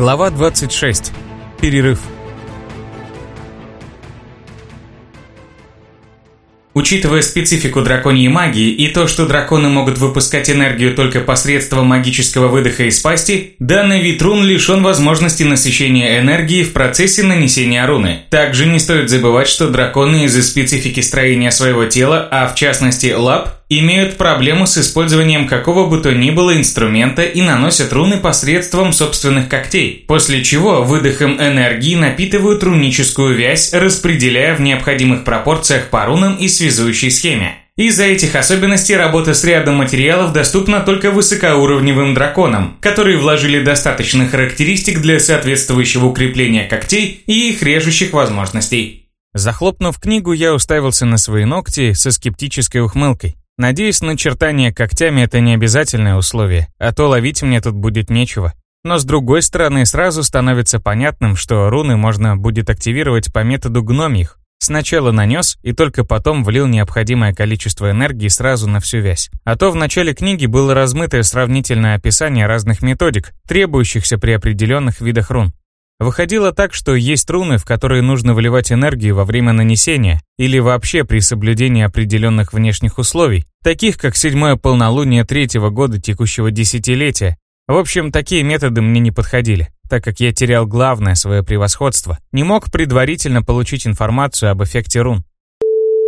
Глава 26. Перерыв. Учитывая специфику драконьей магии и то, что драконы могут выпускать энергию только посредством магического выдоха из пасти, данный вид рун лишен возможности насыщения энергии в процессе нанесения руны. Также не стоит забывать, что драконы из-за специфики строения своего тела, а в частности лап, имеют проблему с использованием какого бы то ни было инструмента и наносят руны посредством собственных когтей, после чего выдохом энергии напитывают руническую вязь, распределяя в необходимых пропорциях по рунам и связующей схеме. Из-за этих особенностей работа с рядом материалов доступна только высокоуровневым драконам, которые вложили достаточно характеристик для соответствующего укрепления когтей и их режущих возможностей. Захлопнув книгу, я уставился на свои ногти со скептической ухмылкой. Надеюсь, начертание когтями это не обязательное условие, а то ловить мне тут будет нечего. Но с другой стороны, сразу становится понятным, что руны можно будет активировать по методу гномьих. Сначала нанес и только потом влил необходимое количество энергии сразу на всю вязь. А то в начале книги было размытое сравнительное описание разных методик, требующихся при определенных видах рун. Выходило так, что есть руны, в которые нужно выливать энергию во время нанесения или вообще при соблюдении определенных внешних условий, таких как седьмое полнолуние третьего года текущего десятилетия. В общем, такие методы мне не подходили, так как я терял главное свое превосходство, не мог предварительно получить информацию об эффекте рун.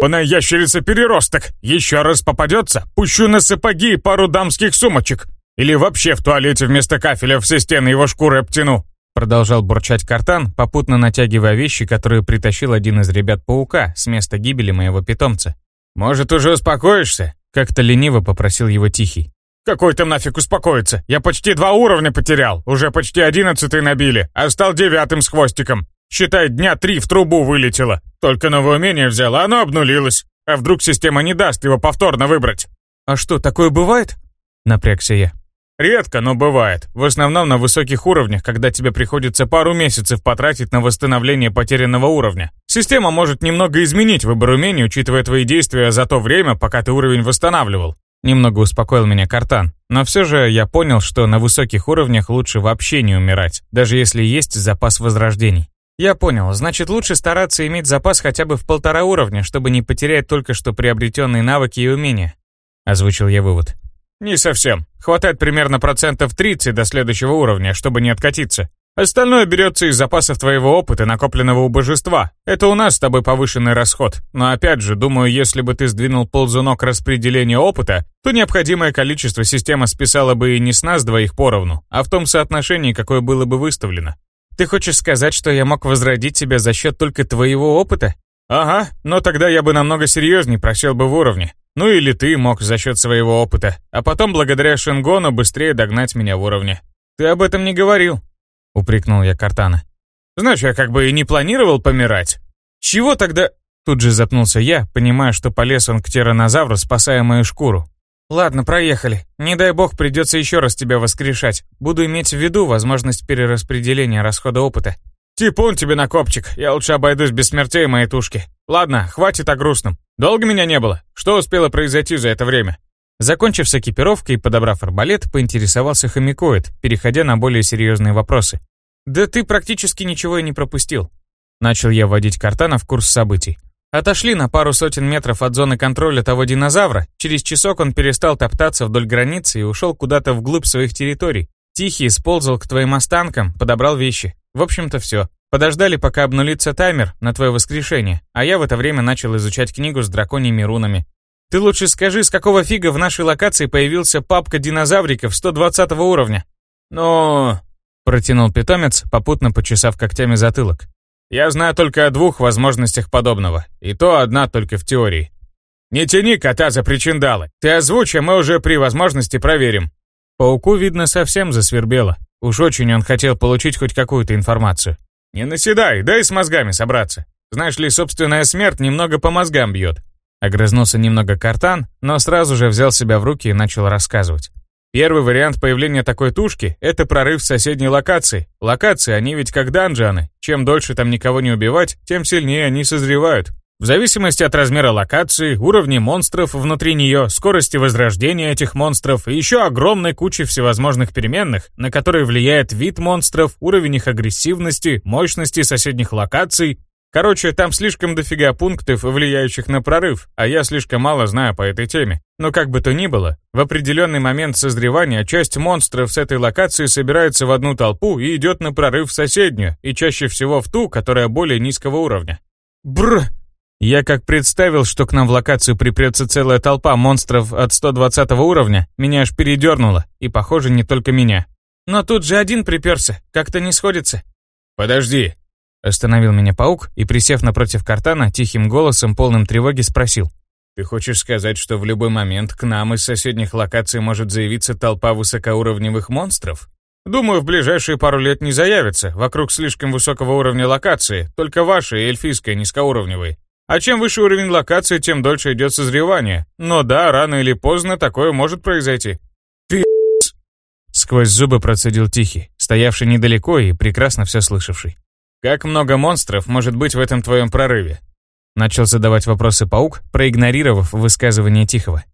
«Пана ящерица-переросток! Еще раз попадется, пущу на сапоги пару дамских сумочек! Или вообще в туалете вместо кафеля все стены его шкуры обтяну!» Продолжал бурчать картан, попутно натягивая вещи, которые притащил один из ребят-паука с места гибели моего питомца. «Может, уже успокоишься?» Как-то лениво попросил его Тихий. «Какой там нафиг успокоиться? Я почти два уровня потерял, уже почти одиннадцатый набили, а стал девятым с хвостиком. Считай, дня три в трубу вылетело. Только новое умение взял, а оно обнулилось. А вдруг система не даст его повторно выбрать?» «А что, такое бывает?» Напрягся я. Редко, но бывает. В основном на высоких уровнях, когда тебе приходится пару месяцев потратить на восстановление потерянного уровня. Система может немного изменить выбор умений, учитывая твои действия за то время, пока ты уровень восстанавливал. Немного успокоил меня Картан. Но все же я понял, что на высоких уровнях лучше вообще не умирать, даже если есть запас возрождений. Я понял, значит лучше стараться иметь запас хотя бы в полтора уровня, чтобы не потерять только что приобретенные навыки и умения. Озвучил я вывод. Не совсем. Хватает примерно процентов 30 до следующего уровня, чтобы не откатиться. Остальное берется из запасов твоего опыта, накопленного у божества. Это у нас с тобой повышенный расход. Но опять же, думаю, если бы ты сдвинул ползунок распределения опыта, то необходимое количество система списала бы и не с нас двоих поровну, а в том соотношении, какое было бы выставлено. Ты хочешь сказать, что я мог возродить тебя за счет только твоего опыта? Ага, но тогда я бы намного серьезнее просел бы в уровне. Ну или ты мог за счет своего опыта, а потом благодаря Шенгону быстрее догнать меня в уровне. Ты об этом не говорил, упрекнул я Картана. Знаешь, я как бы и не планировал помирать. Чего тогда... Тут же запнулся я, понимая, что полез он к тиранозавру, спасая мою шкуру. «Ладно, проехали. Не дай бог придется еще раз тебя воскрешать. Буду иметь в виду возможность перераспределения расхода опыта». «Типун тебе на копчик. Я лучше обойдусь без смертей моей тушки. Ладно, хватит о грустном. Долго меня не было? Что успело произойти за это время?» Закончив с экипировкой и подобрав арбалет, поинтересовался хомякоид, переходя на более серьезные вопросы. «Да ты практически ничего и не пропустил». Начал я вводить Картана в курс событий. Отошли на пару сотен метров от зоны контроля того динозавра. Через часок он перестал топтаться вдоль границы и ушел куда-то вглубь своих территорий. Тихий сползал к твоим останкам, подобрал вещи. В общем-то все. Подождали, пока обнулится таймер на твое воскрешение, а я в это время начал изучать книгу с драконьими рунами. Ты лучше скажи, с какого фига в нашей локации появился папка динозавриков 120 уровня? Ну... Протянул питомец, попутно почесав когтями затылок. Я знаю только о двух возможностях подобного, и то одна только в теории. Не тяни кота за причиндалы. Ты озвучи, мы уже при возможности проверим. Пауку, видно, совсем засвербело. Уж очень он хотел получить хоть какую-то информацию. «Не наседай, дай с мозгами собраться. Знаешь ли, собственная смерть немного по мозгам бьет». Огрызнулся немного картан, но сразу же взял себя в руки и начал рассказывать. Первый вариант появления такой тушки – это прорыв в соседней локации. Локации, они ведь как данжаны. Чем дольше там никого не убивать, тем сильнее они созревают. В зависимости от размера локации, уровня монстров внутри нее, скорости возрождения этих монстров и еще огромной кучи всевозможных переменных, на которые влияет вид монстров, уровень их агрессивности, мощности соседних локаций. Короче, там слишком дофига пунктов, влияющих на прорыв, а я слишком мало знаю по этой теме. Но как бы то ни было, в определенный момент созревания часть монстров с этой локации собирается в одну толпу и идет на прорыв в соседнюю, и чаще всего в ту, которая более низкого уровня. Бр! Я как представил, что к нам в локацию припрется целая толпа монстров от 120 уровня, меня аж передернуло, и, похоже, не только меня. Но тут же один приперся, как-то не сходится. «Подожди», — остановил меня паук и, присев напротив картана, тихим голосом, полным тревоги, спросил. «Ты хочешь сказать, что в любой момент к нам из соседних локаций может заявиться толпа высокоуровневых монстров?» «Думаю, в ближайшие пару лет не заявится, вокруг слишком высокого уровня локации, только ваши эльфийская низкоуровневые. А чем выше уровень локации, тем дольше идет созревание. Но да, рано или поздно такое может произойти. Пи***ц. Сквозь зубы процедил Тихий, стоявший недалеко и прекрасно все слышавший. Как много монстров может быть в этом твоем прорыве? Начал задавать вопросы паук, проигнорировав высказывание Тихого.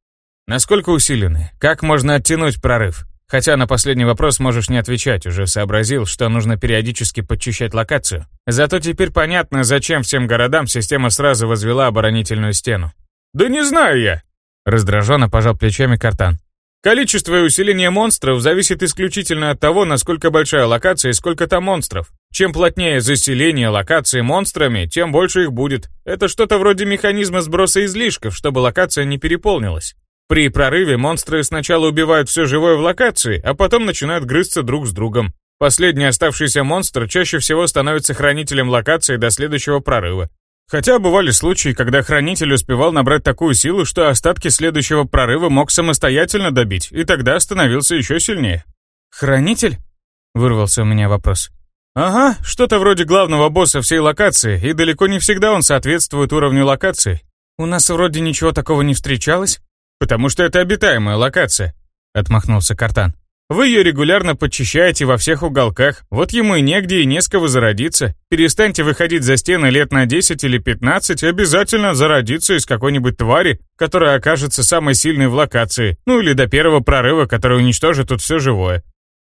Насколько усилены? Как можно оттянуть прорыв? Хотя на последний вопрос можешь не отвечать, уже сообразил, что нужно периодически подчищать локацию. Зато теперь понятно, зачем всем городам система сразу возвела оборонительную стену. «Да не знаю я!» Раздраженно пожал плечами Картан. Количество и усиление монстров зависит исключительно от того, насколько большая локация и сколько там монстров. Чем плотнее заселение локации монстрами, тем больше их будет. Это что-то вроде механизма сброса излишков, чтобы локация не переполнилась. При прорыве монстры сначала убивают все живое в локации, а потом начинают грызться друг с другом. Последний оставшийся монстр чаще всего становится хранителем локации до следующего прорыва. Хотя бывали случаи, когда хранитель успевал набрать такую силу, что остатки следующего прорыва мог самостоятельно добить, и тогда становился еще сильнее. «Хранитель?» — вырвался у меня вопрос. «Ага, что-то вроде главного босса всей локации, и далеко не всегда он соответствует уровню локации. У нас вроде ничего такого не встречалось?» «Потому что это обитаемая локация», — отмахнулся Картан. «Вы ее регулярно подчищаете во всех уголках, вот ему и негде и не с кого зародиться. Перестаньте выходить за стены лет на 10 или 15, обязательно зародиться из какой-нибудь твари, которая окажется самой сильной в локации, ну или до первого прорыва, который уничтожит тут все живое.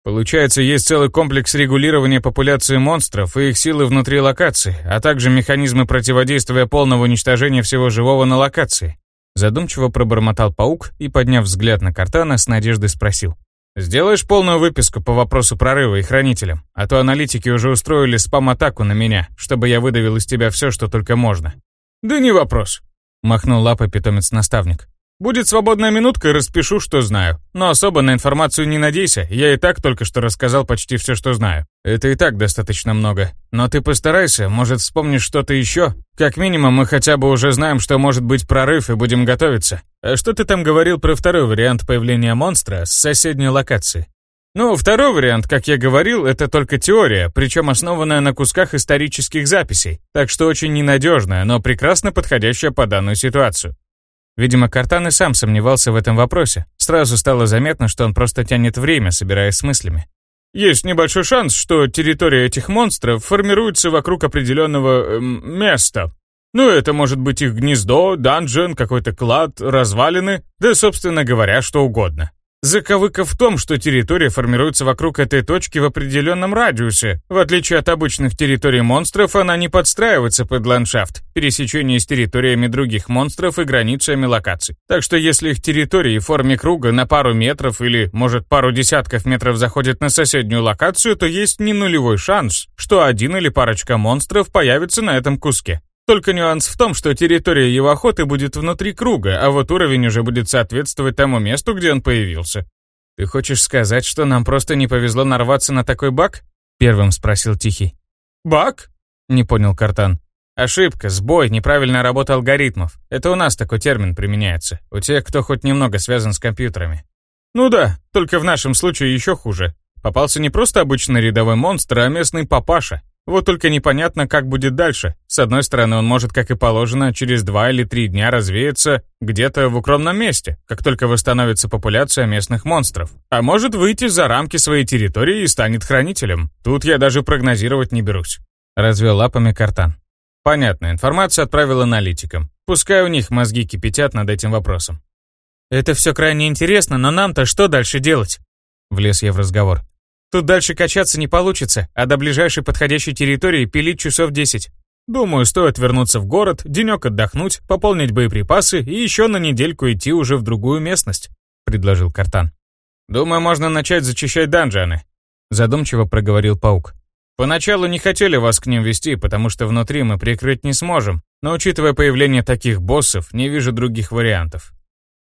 Получается, есть целый комплекс регулирования популяции монстров и их силы внутри локации, а также механизмы противодействия полного уничтожения всего живого на локации. Задумчиво пробормотал паук и, подняв взгляд на Картана, с надеждой спросил. «Сделаешь полную выписку по вопросу прорыва и хранителям, а то аналитики уже устроили спам-атаку на меня, чтобы я выдавил из тебя все, что только можно». «Да не вопрос», — махнул лапой питомец-наставник. Будет свободная минутка, распишу, что знаю. Но особо на информацию не надейся, я и так только что рассказал почти все, что знаю. Это и так достаточно много. Но ты постарайся, может вспомнишь что-то еще? Как минимум мы хотя бы уже знаем, что может быть прорыв и будем готовиться. А что ты там говорил про второй вариант появления монстра с соседней локации? Ну, второй вариант, как я говорил, это только теория, причем основанная на кусках исторических записей, так что очень ненадежная, но прекрасно подходящая по данную ситуацию. Видимо, Картан и сам сомневался в этом вопросе. Сразу стало заметно, что он просто тянет время, собираясь с мыслями. Есть небольшой шанс, что территория этих монстров формируется вокруг определенного эм, места. Ну, это может быть их гнездо, данжен, какой-то клад, развалины, да, собственно говоря, что угодно. Заковыка в том, что территория формируется вокруг этой точки в определенном радиусе. В отличие от обычных территорий монстров, она не подстраивается под ландшафт, пересечение с территориями других монстров и границами локаций. Так что если их территории в форме круга на пару метров или, может, пару десятков метров заходят на соседнюю локацию, то есть не нулевой шанс, что один или парочка монстров появится на этом куске. Только нюанс в том, что территория его охоты будет внутри круга, а вот уровень уже будет соответствовать тому месту, где он появился. «Ты хочешь сказать, что нам просто не повезло нарваться на такой баг?» Первым спросил Тихий. «Баг?» Не понял Картан. «Ошибка, сбой, неправильная работа алгоритмов. Это у нас такой термин применяется. У тех, кто хоть немного связан с компьютерами». «Ну да, только в нашем случае еще хуже. Попался не просто обычный рядовой монстр, а местный папаша. Вот только непонятно, как будет дальше. С одной стороны, он может, как и положено, через два или три дня развеяться где-то в укромном месте, как только восстановится популяция местных монстров. А может выйти за рамки своей территории и станет хранителем. Тут я даже прогнозировать не берусь. Развел лапами картан. Понятно, информацию отправил аналитикам. Пускай у них мозги кипятят над этим вопросом. Это все крайне интересно, но нам-то что дальше делать? Влез я в разговор. Тут дальше качаться не получится, а до ближайшей подходящей территории пилить часов 10. Думаю, стоит вернуться в город, денек отдохнуть, пополнить боеприпасы и еще на недельку идти уже в другую местность, предложил Картан. Думаю, можно начать зачищать данжаны, задумчиво проговорил паук. Поначалу не хотели вас к ним вести, потому что внутри мы прикрыть не сможем, но учитывая появление таких боссов, не вижу других вариантов.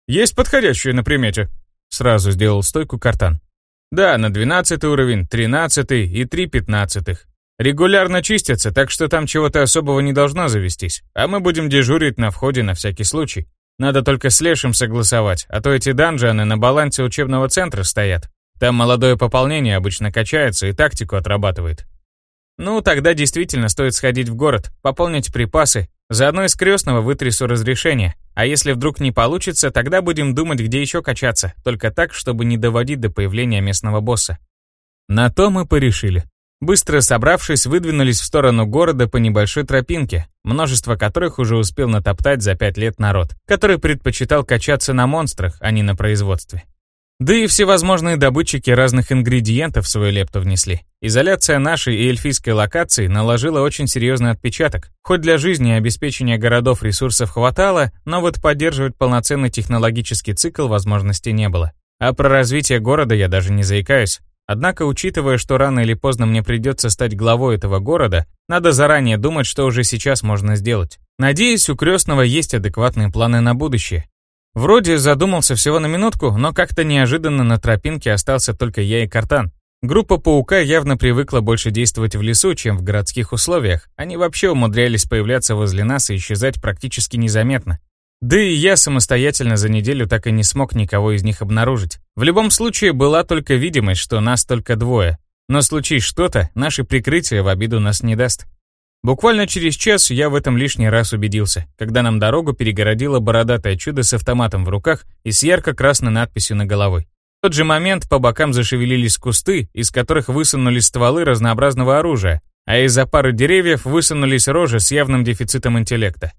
Есть подходящие на примете. Сразу сделал стойку картан. Да, на 12 уровень, 13 и 3 пятнадцатых. Регулярно чистятся, так что там чего-то особого не должно завестись. А мы будем дежурить на входе на всякий случай. Надо только с Лешим согласовать, а то эти данжаны на балансе учебного центра стоят. Там молодое пополнение обычно качается и тактику отрабатывает. Ну, тогда действительно стоит сходить в город, пополнить припасы, заодно из крестного вытрясу разрешение. А если вдруг не получится, тогда будем думать, где еще качаться, только так, чтобы не доводить до появления местного босса. На то мы порешили. Быстро собравшись, выдвинулись в сторону города по небольшой тропинке, множество которых уже успел натоптать за пять лет народ, который предпочитал качаться на монстрах, а не на производстве. Да и всевозможные добытчики разных ингредиентов свою лепту внесли. Изоляция нашей и эльфийской локации наложила очень серьезный отпечаток. Хоть для жизни и обеспечения городов ресурсов хватало, но вот поддерживать полноценный технологический цикл возможности не было. А про развитие города я даже не заикаюсь. Однако, учитывая, что рано или поздно мне придется стать главой этого города, надо заранее думать, что уже сейчас можно сделать. Надеюсь, у крестного есть адекватные планы на будущее. Вроде задумался всего на минутку, но как-то неожиданно на тропинке остался только я и Картан. Группа паука явно привыкла больше действовать в лесу, чем в городских условиях. Они вообще умудрялись появляться возле нас и исчезать практически незаметно. Да и я самостоятельно за неделю так и не смог никого из них обнаружить. В любом случае была только видимость, что нас только двое. Но случись что-то, наше прикрытие в обиду нас не даст. Буквально через час я в этом лишний раз убедился, когда нам дорогу перегородило бородатое чудо с автоматом в руках и с ярко-красной надписью на головой. В тот же момент по бокам зашевелились кусты, из которых высунулись стволы разнообразного оружия, а из-за пары деревьев высунулись рожи с явным дефицитом интеллекта.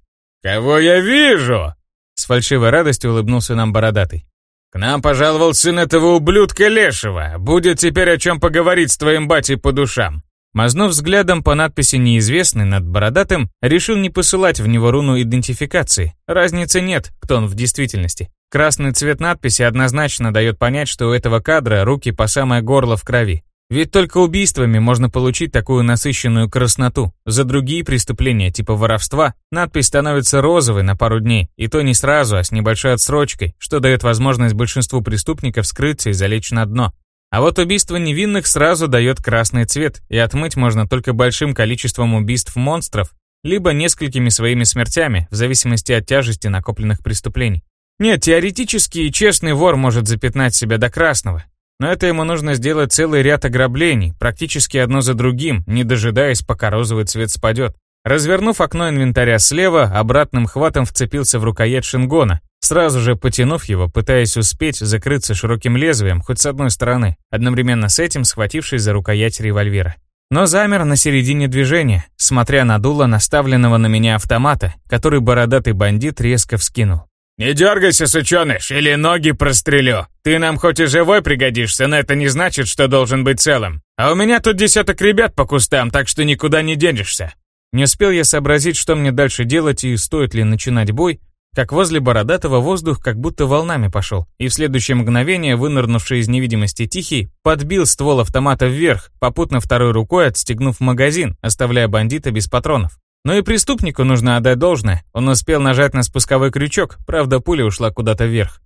«Кого я вижу?» С фальшивой радостью улыбнулся нам бородатый. «К нам пожаловал сын этого ублюдка Лешего. Будет теперь о чем поговорить с твоим батей по душам. Мазнув взглядом по надписи «Неизвестный» над бородатым, решил не посылать в него руну идентификации. Разницы нет, кто он в действительности. Красный цвет надписи однозначно дает понять, что у этого кадра руки по самое горло в крови. Ведь только убийствами можно получить такую насыщенную красноту. За другие преступления, типа воровства, надпись становится розовой на пару дней, и то не сразу, а с небольшой отсрочкой, что дает возможность большинству преступников скрыться и залечь на дно. А вот убийство невинных сразу дает красный цвет, и отмыть можно только большим количеством убийств монстров, либо несколькими своими смертями, в зависимости от тяжести накопленных преступлений. Нет, теоретически честный вор может запятнать себя до красного, но это ему нужно сделать целый ряд ограблений, практически одно за другим, не дожидаясь, пока розовый цвет спадет. Развернув окно инвентаря слева, обратным хватом вцепился в рукоять шингона, сразу же потянув его, пытаясь успеть закрыться широким лезвием хоть с одной стороны, одновременно с этим схватившись за рукоять револьвера. Но замер на середине движения, смотря на дуло наставленного на меня автомата, который бородатый бандит резко вскинул. «Не дергайся, сученыш, или ноги прострелю. Ты нам хоть и живой пригодишься, но это не значит, что должен быть целым. А у меня тут десяток ребят по кустам, так что никуда не денешься. Не успел я сообразить, что мне дальше делать и стоит ли начинать бой, как возле Бородатого воздух как будто волнами пошел, и в следующее мгновение, вынырнувший из невидимости Тихий, подбил ствол автомата вверх, попутно второй рукой отстегнув магазин, оставляя бандита без патронов. Но и преступнику нужно отдать должное. Он успел нажать на спусковой крючок, правда пуля ушла куда-то вверх.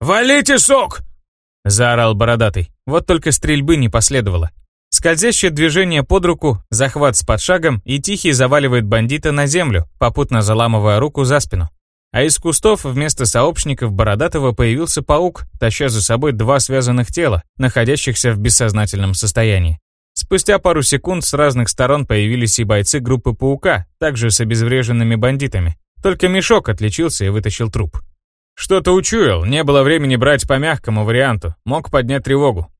«Валите, сок!» — заорал Бородатый. Вот только стрельбы не последовало. Скользящее движение под руку, захват с подшагом, и Тихий заваливает бандита на землю, попутно заламывая руку за спину. А из кустов вместо сообщников Бородатого появился паук, таща за собой два связанных тела, находящихся в бессознательном состоянии. Спустя пару секунд с разных сторон появились и бойцы группы паука, также с обезвреженными бандитами. Только мешок отличился и вытащил труп. Что-то учуял, не было времени брать по мягкому варианту, мог поднять тревогу.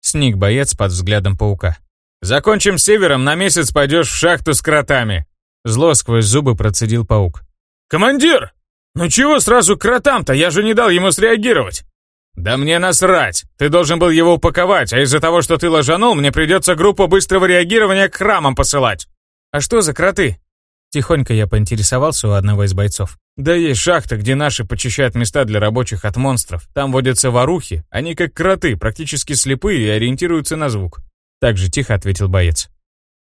Сник боец под взглядом паука. «Закончим с севером, на месяц пойдешь в шахту с кротами!» Зло сквозь зубы процедил паук. «Командир! Ну чего сразу кротам-то? Я же не дал ему среагировать!» «Да мне насрать! Ты должен был его упаковать, а из-за того, что ты ложанул, мне придется группу быстрого реагирования к храмам посылать!» «А что за кроты?» Тихонько я поинтересовался у одного из бойцов. «Да есть шахта, где наши почищают места для рабочих от монстров. Там водятся ворухи, они как кроты, практически слепые и ориентируются на звук». Так же тихо ответил боец.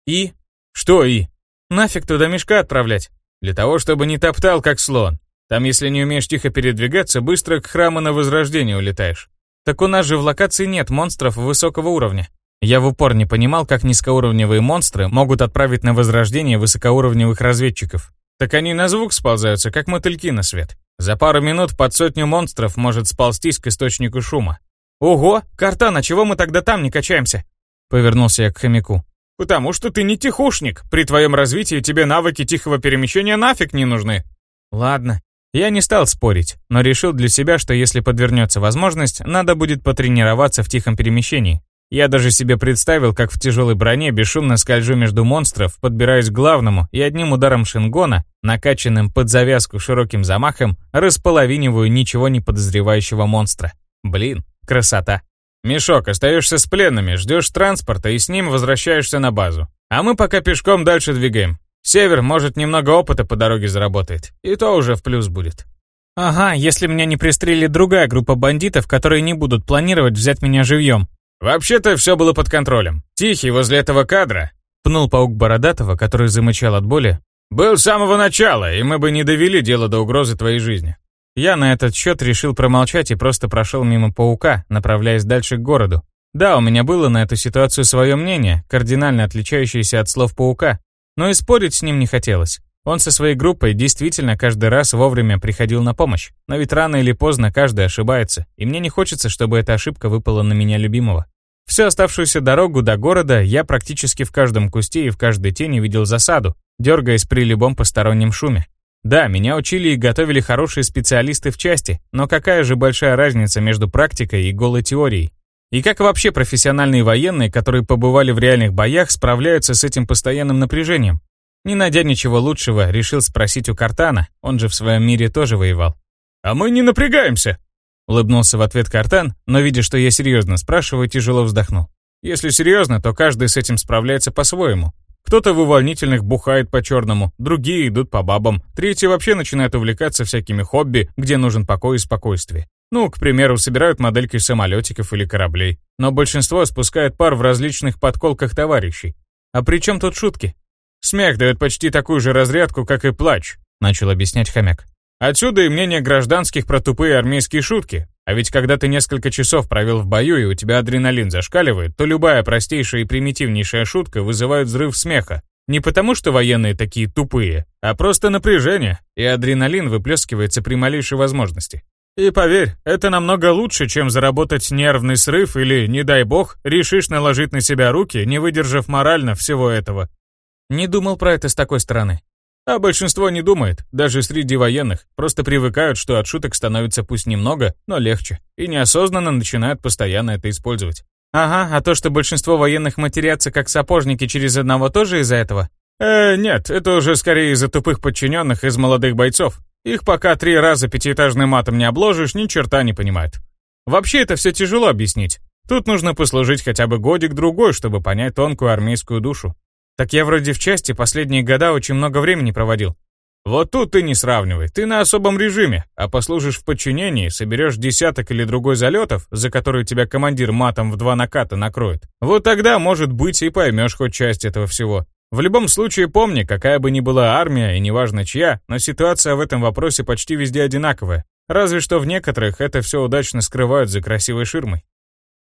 «И? Что и?» «Нафиг туда мешка отправлять?» «Для того, чтобы не топтал, как слон. Там, если не умеешь тихо передвигаться, быстро к храму на возрождение улетаешь. Так у нас же в локации нет монстров высокого уровня. Я в упор не понимал, как низкоуровневые монстры могут отправить на возрождение высокоуровневых разведчиков. Так они на звук сползаются, как мотыльки на свет. За пару минут под сотню монстров может сползтись к источнику шума. «Ого, Картан, а чего мы тогда там не качаемся?» Повернулся я к хомяку. «Потому что ты не тихушник. При твоем развитии тебе навыки тихого перемещения нафиг не нужны». «Ладно, я не стал спорить, но решил для себя, что если подвернется возможность, надо будет потренироваться в тихом перемещении. Я даже себе представил, как в тяжелой броне бесшумно скольжу между монстров, подбираюсь к главному и одним ударом шингона, накачанным под завязку широким замахом, располовиниваю ничего не подозревающего монстра. Блин, красота. «Мешок, остаешься с пленными, ждешь транспорта и с ним возвращаешься на базу. А мы пока пешком дальше двигаем. Север, может, немного опыта по дороге заработает. И то уже в плюс будет. Ага, если меня не пристрелит другая группа бандитов, которые не будут планировать взять меня живьем. Вообще-то все было под контролем. Тихий возле этого кадра, пнул паук Бородатого, который замычал от боли, был с самого начала, и мы бы не довели дело до угрозы твоей жизни. Я на этот счет решил промолчать и просто прошел мимо паука, направляясь дальше к городу. Да, у меня было на эту ситуацию свое мнение, кардинально отличающееся от слов паука, но и спорить с ним не хотелось. Он со своей группой действительно каждый раз вовремя приходил на помощь, но ведь рано или поздно каждый ошибается, и мне не хочется, чтобы эта ошибка выпала на меня любимого. Всю оставшуюся дорогу до города я практически в каждом кусте и в каждой тени видел засаду, дергаясь при любом постороннем шуме. Да, меня учили и готовили хорошие специалисты в части, но какая же большая разница между практикой и голой теорией? И как вообще профессиональные военные, которые побывали в реальных боях, справляются с этим постоянным напряжением? Не найдя ничего лучшего, решил спросить у Картана, он же в своем мире тоже воевал. «А мы не напрягаемся!» Улыбнулся в ответ Картан, но видя, что я серьезно спрашиваю, тяжело вздохнул. «Если серьезно, то каждый с этим справляется по-своему. Кто-то в увольнительных бухает по-черному, другие идут по бабам, третьи вообще начинают увлекаться всякими хобби, где нужен покой и спокойствие. Ну, к примеру, собирают модельки самолетиков или кораблей. Но большинство спускает пар в различных подколках товарищей. А при чем тут шутки? Смех дает почти такую же разрядку, как и плач, начал объяснять хомяк. Отсюда и мнение гражданских про тупые армейские шутки. А ведь когда ты несколько часов провел в бою и у тебя адреналин зашкаливает, то любая простейшая и примитивнейшая шутка вызывает взрыв смеха. Не потому, что военные такие тупые, а просто напряжение, и адреналин выплескивается при малейшей возможности. И поверь, это намного лучше, чем заработать нервный срыв или, не дай бог, решишь наложить на себя руки, не выдержав морально всего этого. Не думал про это с такой стороны. А большинство не думает, даже среди военных, просто привыкают, что от шуток становится пусть немного, но легче, и неосознанно начинают постоянно это использовать. Ага, а то, что большинство военных матерятся как сапожники через одного, тоже из-за этого? Э, нет, это уже скорее из-за тупых подчиненных из молодых бойцов. Их пока три раза пятиэтажным матом не обложишь, ни черта не понимают. Вообще это все тяжело объяснить. Тут нужно послужить хотя бы годик-другой, чтобы понять тонкую армейскую душу. Так я вроде в части последние года очень много времени проводил. Вот тут ты не сравнивай, ты на особом режиме, а послужишь в подчинении, соберешь десяток или другой залетов, за которые тебя командир матом в два наката накроет. Вот тогда, может быть, и поймешь хоть часть этого всего. В любом случае помни, какая бы ни была армия, и неважно чья, но ситуация в этом вопросе почти везде одинаковая. Разве что в некоторых это все удачно скрывают за красивой ширмой.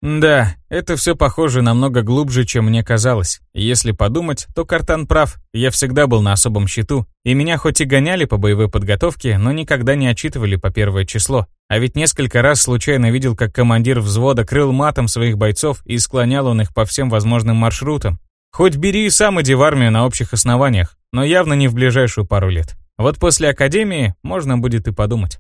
Да, это все похоже намного глубже, чем мне казалось. Если подумать, то Картан прав. Я всегда был на особом счету, и меня хоть и гоняли по боевой подготовке, но никогда не отчитывали по первое число. А ведь несколько раз случайно видел, как командир взвода крыл матом своих бойцов и склонял он их по всем возможным маршрутам. Хоть бери и сам иди в армию на общих основаниях, но явно не в ближайшую пару лет. Вот после академии можно будет и подумать.